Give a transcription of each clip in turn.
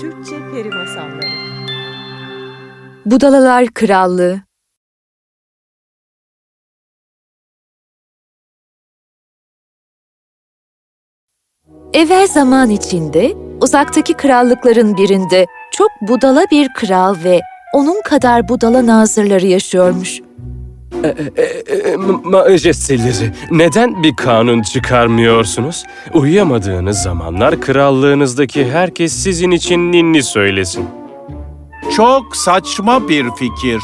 Türkçe Peri Masalları Budalalar Krallığı Evvel zaman içinde, uzaktaki krallıkların birinde çok budala bir kral ve onun kadar budala nazırları yaşıyormuş. E, e, Majesteleri, neden bir kanun çıkarmıyorsunuz? Uyuyamadığınız zamanlar krallığınızdaki herkes sizin için ninni söylesin. Çok saçma bir fikir.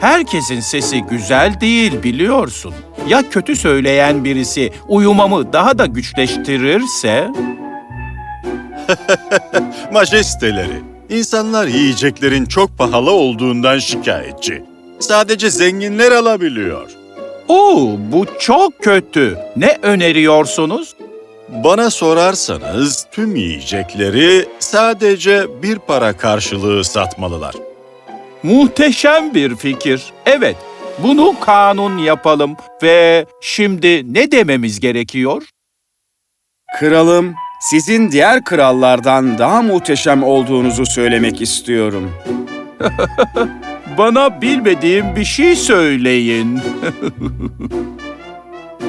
Herkesin sesi güzel değil biliyorsun. Ya kötü söyleyen birisi uyumamı daha da güçleştirirse? Majesteleri, insanlar yiyeceklerin çok pahalı olduğundan şikayetçi. Sadece zenginler alabiliyor. Oo, bu çok kötü. Ne öneriyorsunuz? Bana sorarsanız tüm yiyecekleri sadece bir para karşılığı satmalılar. Muhteşem bir fikir. Evet, bunu kanun yapalım ve şimdi ne dememiz gerekiyor? Kralım, sizin diğer krallardan daha muhteşem olduğunuzu söylemek istiyorum. Bana bilmediğim bir şey söyleyin.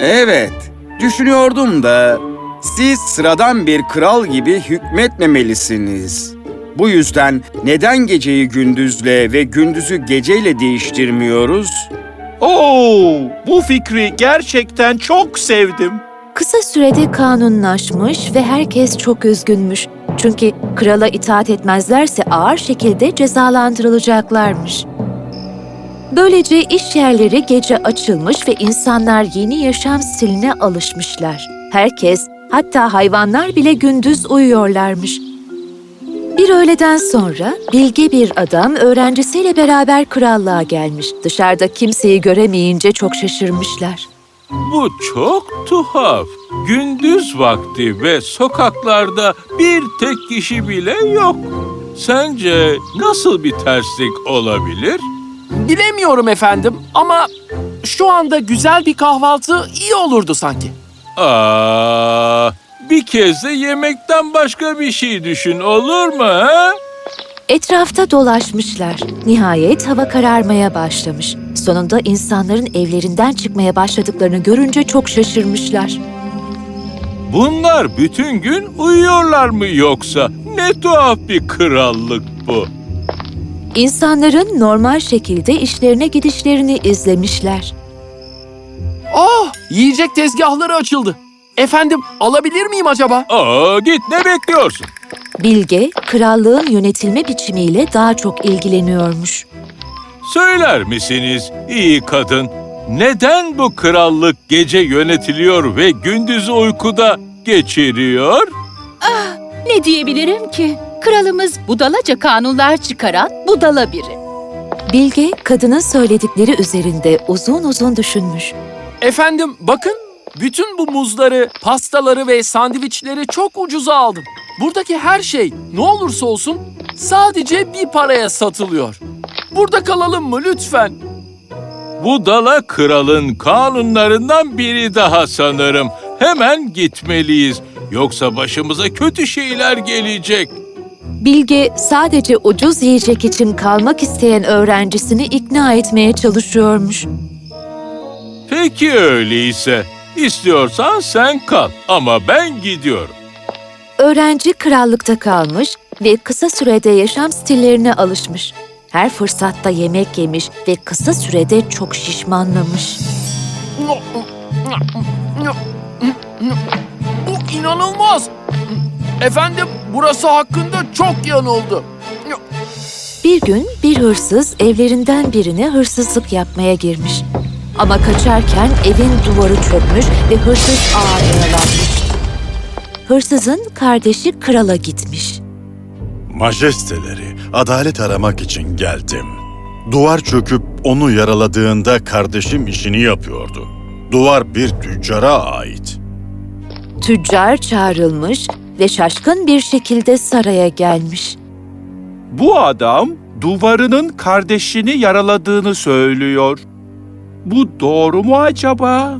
Evet, düşünüyordum da siz sıradan bir kral gibi hükmetmemelisiniz. Bu yüzden neden geceyi gündüzle ve gündüzü geceyle değiştirmiyoruz? Oo, bu fikri gerçekten çok sevdim. Kısa sürede kanunlaşmış ve herkes çok üzgünmüş. Çünkü krala itaat etmezlerse ağır şekilde cezalandırılacaklarmış. Böylece iş yerleri gece açılmış ve insanlar yeni yaşam stiline alışmışlar. Herkes, hatta hayvanlar bile gündüz uyuyorlarmış. Bir öğleden sonra bilge bir adam öğrencisiyle beraber krallığa gelmiş. Dışarıda kimseyi göremeyince çok şaşırmışlar. Bu çok tuhaf. Gündüz vakti ve sokaklarda bir tek kişi bile yok. Sence nasıl bir terslik olabilir? Bilemiyorum efendim ama şu anda güzel bir kahvaltı iyi olurdu sanki. Aa, bir kez de yemekten başka bir şey düşün olur mu ha? Etrafta dolaşmışlar. Nihayet hava kararmaya başlamış. Sonunda insanların evlerinden çıkmaya başladıklarını görünce çok şaşırmışlar. Bunlar bütün gün uyuyorlar mı yoksa? Ne tuhaf bir krallık bu. İnsanların normal şekilde işlerine gidişlerini izlemişler. Ah, yiyecek tezgahları açıldı. Efendim, alabilir miyim acaba? Aa, git ne bekliyorsun? Bilge, krallığın yönetilme biçimiyle daha çok ilgileniyormuş. Söyler misiniz iyi kadın? Neden bu krallık gece yönetiliyor ve gündüzü uykuda geçiriyor? Ne diyebilirim ki? Kralımız budalaca kanunlar çıkaran budala biri. Bilge, kadının söyledikleri üzerinde uzun uzun düşünmüş. Efendim, bakın. Bütün bu muzları, pastaları ve sandviçleri çok ucuza aldım. Buradaki her şey ne olursa olsun sadece bir paraya satılıyor. Burada kalalım mı lütfen? Bu dala kralın kanunlarından biri daha sanırım. Hemen gitmeliyiz. Yoksa başımıza kötü şeyler gelecek. Bilge, sadece ucuz yiyecek için kalmak isteyen öğrencisini ikna etmeye çalışıyormuş. Peki öyleyse. İstiyorsan sen kal ama ben gidiyorum. Öğrenci krallıkta kalmış ve kısa sürede yaşam stillerine alışmış. Her fırsatta yemek yemiş ve kısa sürede çok şişmanlamış. Bu inanılmaz. Efendim, burası hakkında çok yanıldı. Bir gün bir hırsız evlerinden birine hırsızlık yapmaya girmiş. Ama kaçarken evin duvarı çökmüş ve hırsız ağır yaralanmış. Hırsızın kardeşi krala gitmiş. Majesteleri, adalet aramak için geldim. Duvar çöküp onu yaraladığında kardeşim işini yapıyordu. Duvar bir tüccara ait. Tüccar çağrılmış ve şaşkın bir şekilde saraya gelmiş. Bu adam duvarının kardeşini yaraladığını söylüyor. Bu doğru mu acaba?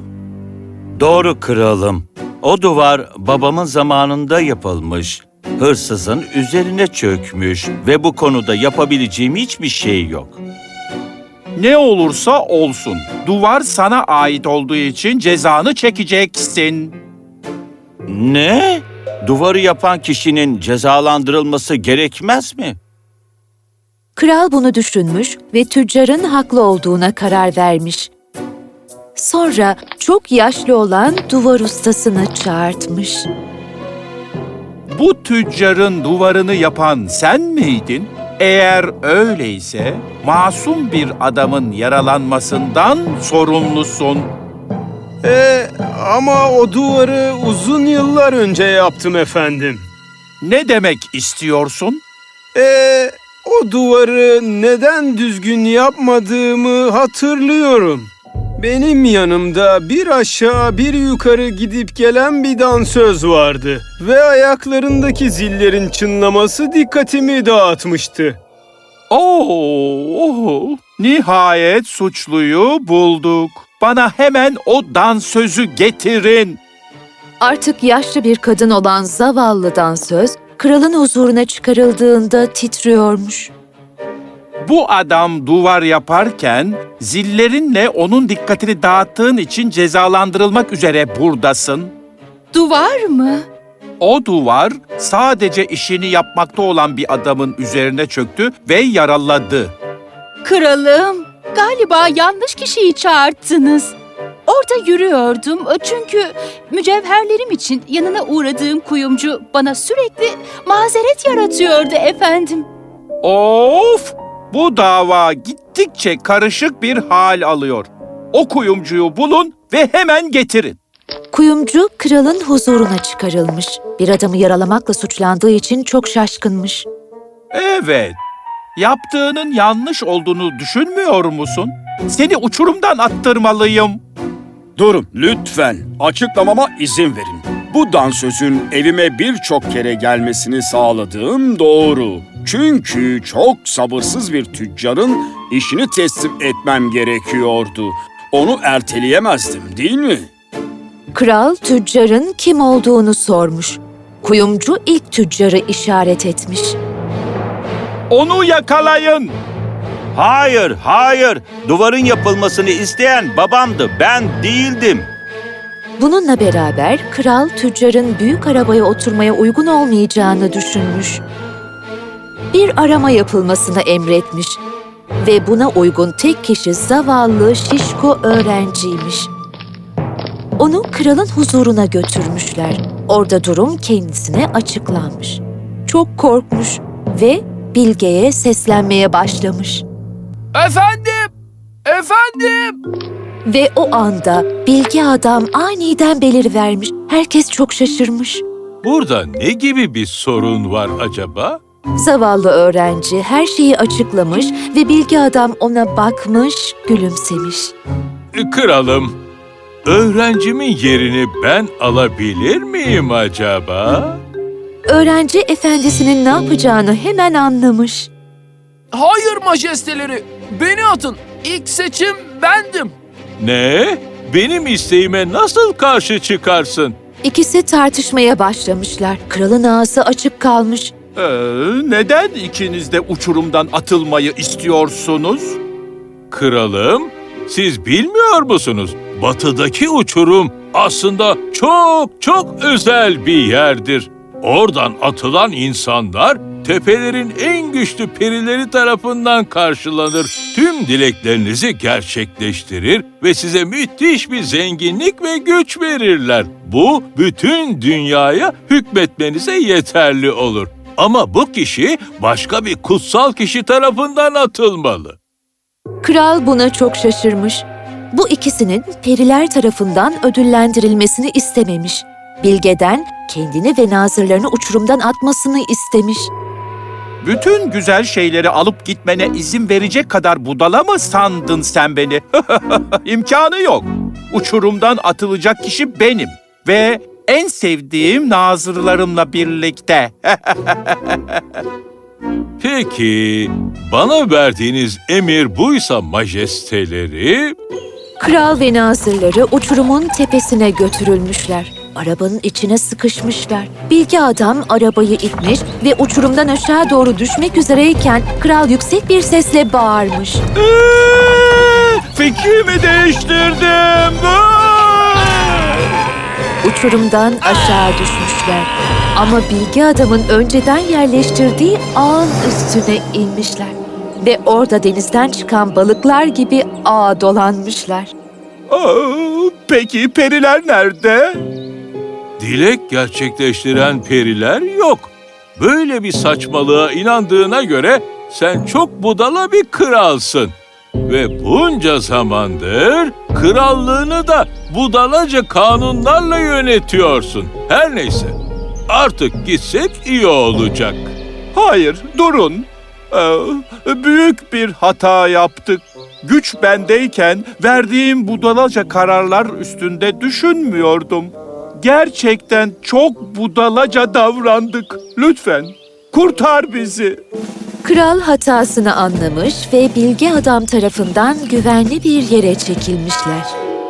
Doğru kralım. O duvar babamın zamanında yapılmış. hırsızın üzerine çökmüş ve bu konuda yapabileceğim hiçbir şey yok. Ne olursa olsun. Duvar sana ait olduğu için cezanı çekeceksin. Ne? Duvarı yapan kişinin cezalandırılması gerekmez mi? Kral bunu düşünmüş ve tüccarın haklı olduğuna karar vermiş. Sonra çok yaşlı olan duvar ustasını çağırtmış. Bu tüccarın duvarını yapan sen miydin? Eğer öyleyse masum bir adamın yaralanmasından sorumlusun. Ee, ama o duvarı uzun yıllar önce yaptım efendim. Ne demek istiyorsun? Ee, o duvarı neden düzgün yapmadığımı hatırlıyorum. Benim yanımda bir aşağı bir yukarı gidip gelen bir dansöz vardı ve ayaklarındaki zillerin çınlaması dikkatimi dağıtmıştı. Oo, nihayet suçluyu bulduk. Bana hemen o dansözü getirin. Artık yaşlı bir kadın olan zavallı dansöz, kralın huzuruna çıkarıldığında titriyormuş. Bu adam duvar yaparken zillerinle onun dikkatini dağıttığın için cezalandırılmak üzere buradasın. Duvar mı? O duvar sadece işini yapmakta olan bir adamın üzerine çöktü ve yaraladı. Kralım, galiba yanlış kişiyi çağırttınız. Orada yürüyordum çünkü mücevherlerim için yanına uğradığım kuyumcu bana sürekli mazeret yaratıyordu efendim. Of! Bu dava gittikçe karışık bir hal alıyor. O kuyumcuyu bulun ve hemen getirin. Kuyumcu kralın huzuruna çıkarılmış. Bir adamı yaralamakla suçlandığı için çok şaşkınmış. Evet. Yaptığının yanlış olduğunu düşünmüyor musun? Seni uçurumdan attırmalıyım. Durun lütfen. Açıklamama izin verin. Bu dansözün evime birçok kere gelmesini sağladığım doğru. Çünkü çok sabırsız bir tüccarın işini teslim etmem gerekiyordu. Onu erteleyemezdim değil mi? Kral tüccarın kim olduğunu sormuş. Kuyumcu ilk tüccarı işaret etmiş. Onu yakalayın. Hayır, hayır. Duvarın yapılmasını isteyen babamdı, ben değildim. Bununla beraber kral tüccarın büyük arabaya oturmaya uygun olmayacağını düşünmüş. Bir arama yapılmasını emretmiş ve buna uygun tek kişi zavallı şişko öğrenciymiş. Onu kralın huzuruna götürmüşler. Orada durum kendisine açıklanmış. Çok korkmuş ve Bilge'ye seslenmeye başlamış. Efendim! Efendim! Ve o anda bilgi adam aniden belirivermiş. Herkes çok şaşırmış. Burada ne gibi bir sorun var acaba? Zavallı öğrenci her şeyi açıklamış ve bilgi adam ona bakmış, gülümsemiş. Kralım, öğrencimin yerini ben alabilir miyim acaba? Öğrenci efendisinin ne yapacağını hemen anlamış. Hayır majesteleri, beni atın. İlk seçim bendim. Ne? Benim isteğime nasıl karşı çıkarsın? İkisi tartışmaya başlamışlar. Kralın ağzı açık kalmış. Ee, neden ikiniz de uçurumdan atılmayı istiyorsunuz? Kralım, siz bilmiyor musunuz? Batıdaki uçurum aslında çok çok özel bir yerdir. Oradan atılan insanlar tepelerin en güçlü perileri tarafından karşılanır. Tüm dileklerinizi gerçekleştirir ve size müthiş bir zenginlik ve güç verirler. Bu bütün dünyaya hükmetmenize yeterli olur. Ama bu kişi başka bir kutsal kişi tarafından atılmalı. Kral buna çok şaşırmış. Bu ikisinin periler tarafından ödüllendirilmesini istememiş. Bilgeden kendini ve nazırlarını uçurumdan atmasını istemiş. Bütün güzel şeyleri alıp gitmene izin verecek kadar budala mı sandın sen beni? İmkanı yok. Uçurumdan atılacak kişi benim. Ve en sevdiğim nazırlarımla birlikte. Peki, bana verdiğiniz emir buysa majesteleri, Kral ve nazırları uçurumun tepesine götürülmüşler. Arabanın içine sıkışmışlar. Bilge adam arabayı itmiş ve uçurumdan aşağı doğru düşmek üzereyken kral yüksek bir sesle bağırmış. Ee, Fikrimi değiştirdim. Uçurumdan aşağı düşmüşler. Ama bilgi adamın önceden yerleştirdiği ağın üstüne inmişler. Ve orada denizden çıkan balıklar gibi ağa dolanmışlar. Aa, Peki periler nerede? Dilek gerçekleştiren periler yok. Böyle bir saçmalığa inandığına göre sen çok budala bir kralsın. Ve bunca zamandır krallığını da budalaca kanunlarla yönetiyorsun. Her neyse, artık gitsek iyi olacak. Hayır, durun. Ee, büyük bir hata yaptık. Güç bendeyken verdiğim budalaca kararlar üstünde düşünmüyordum. Gerçekten çok budalaca davrandık. Lütfen kurtar bizi. Kral hatasını anlamış ve bilge adam tarafından güvenli bir yere çekilmişler.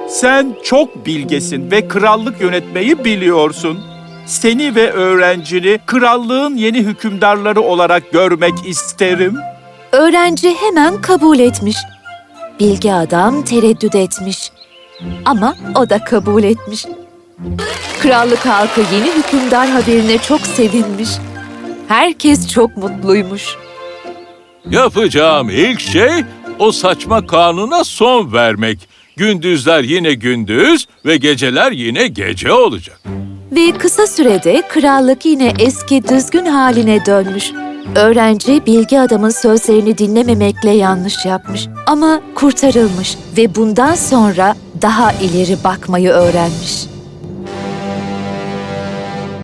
Sen çok bilgesin ve krallık yönetmeyi biliyorsun. Seni ve öğrencini krallığın yeni hükümdarları olarak görmek isterim. Öğrenci hemen kabul etmiş. Bilge adam tereddüt etmiş. Ama o da kabul etmiş. Krallık halkı yeni hükümdar haberine çok sevinmiş. Herkes çok mutluymuş. Yapacağım ilk şey o saçma kanuna son vermek. Gündüzler yine gündüz ve geceler yine gece olacak. Ve kısa sürede krallık yine eski düzgün haline dönmüş. Öğrenci bilgi adamın sözlerini dinlememekle yanlış yapmış. Ama kurtarılmış ve bundan sonra daha ileri bakmayı öğrenmiş.